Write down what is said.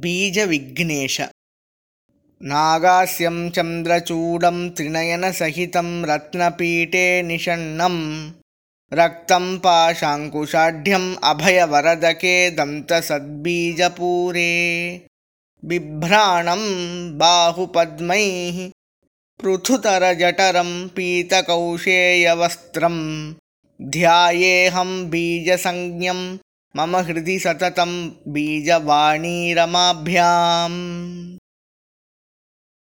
बीजविघ्नेश। नागास्यं चन्द्रचूडं त्रिनयनसहितं रत्नपीठे निषण्णं रक्तं पाशाङ्कुशाढ्यम् अभयवरदके दन्तसद्बीजपूरे। बिभ्राणं बाहुपद्मैः पृथुतरजठरं पीतकौशेयवस्त्रं ध्यायेऽहं बीजसंज्ञं मम हृदि सततं बीजवाणी रमाभ्याम्